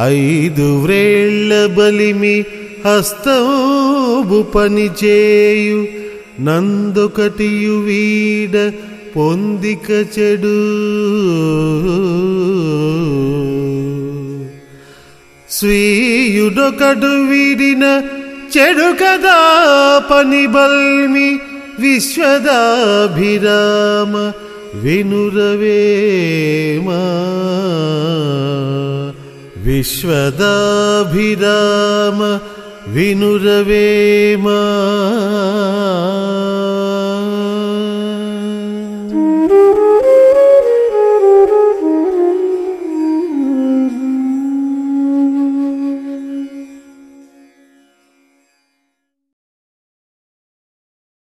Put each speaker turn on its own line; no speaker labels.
ఐదు వ్రేళ్ళ బలిమి హస్తోబు పనిచేయు. నందొకటియు వీడ పొందిక చెడు. స్వీయుడొకడు వీడిన చెడు కదా పని బల్మి విశ్వదాభిరామ వినురవేమా. विश्वदाभिराम विनुरवेमा।